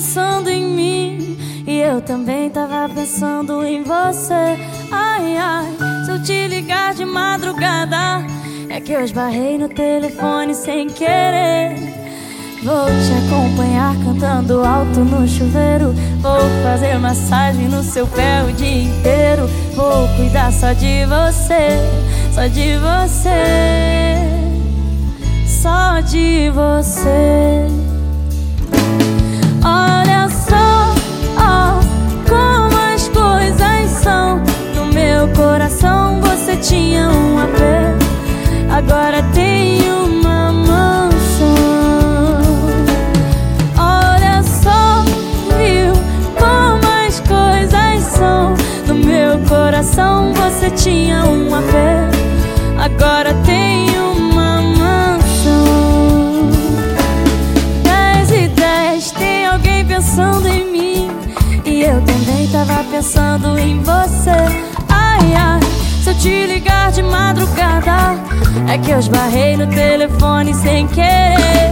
pensando em mim e eu também tava pensando em você. Ai, ai, se eu te ligar de madrugada, é que eu esbarrei no telefone sem querer. Vou te acompanhar cantando alto no chuveiro. Vou fazer massagem no seu pé o dia inteiro. Vou cuidar só de você, só de você, só de você. Coração você tinha um apelo, agora tem uma mansão. Olha só, viu como as coisas são. No meu coração você tinha um apelo, agora tem uma mansão. Dez e dez, tem alguém pensando em mim. E eu também tava pensando em você. Te ligar de madrugada, é que eu esbarrei no telefone sem querer.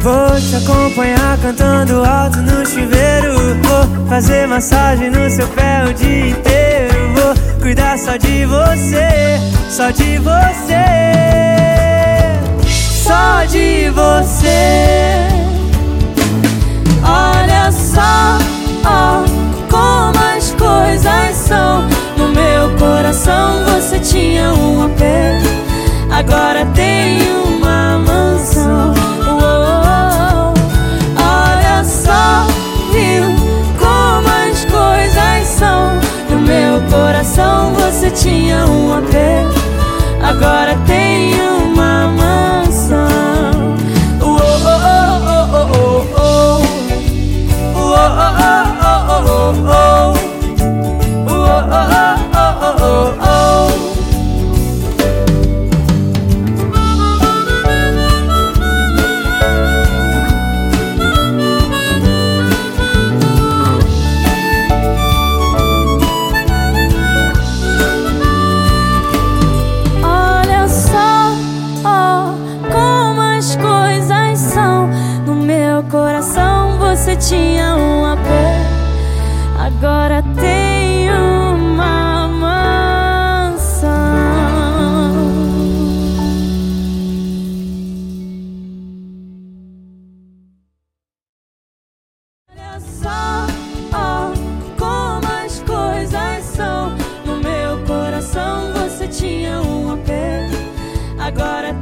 Vou te acompanhar cantando alto no chuveiro. Vou fazer massagem no seu pé o dia inteiro. Vou cuidar só de você, só de você, só de você. Agora você tinha um apelo, agora tem uma mansão. Olha só, ó, como as coisas são. No meu coração você tinha um apelo, agora